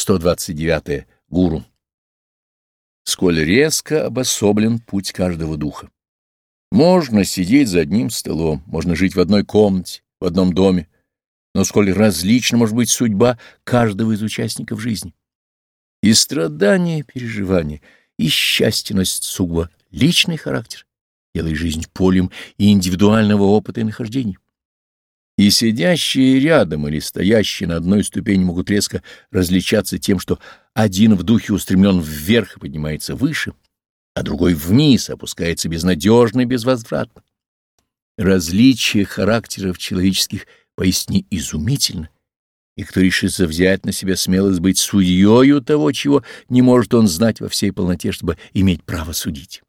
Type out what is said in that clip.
129. -е. Гуру. Сколь резко обособлен путь каждого духа. Можно сидеть за одним столом, можно жить в одной комнате, в одном доме, но сколь различна может быть судьба каждого из участников жизни. И страдания, переживания, и счастье носят сугубо личный характер, делая жизнь полем и индивидуального опыта и нахождений. И сидящие рядом или стоящие на одной ступени могут резко различаться тем, что один в духе устремлен вверх и поднимается выше, а другой вниз опускается безнадежно и безвозвратно. Различие характеров человеческих поистине изумительно, и кто решится взять на себя смелость быть судьею того, чего не может он знать во всей полноте, чтобы иметь право судить.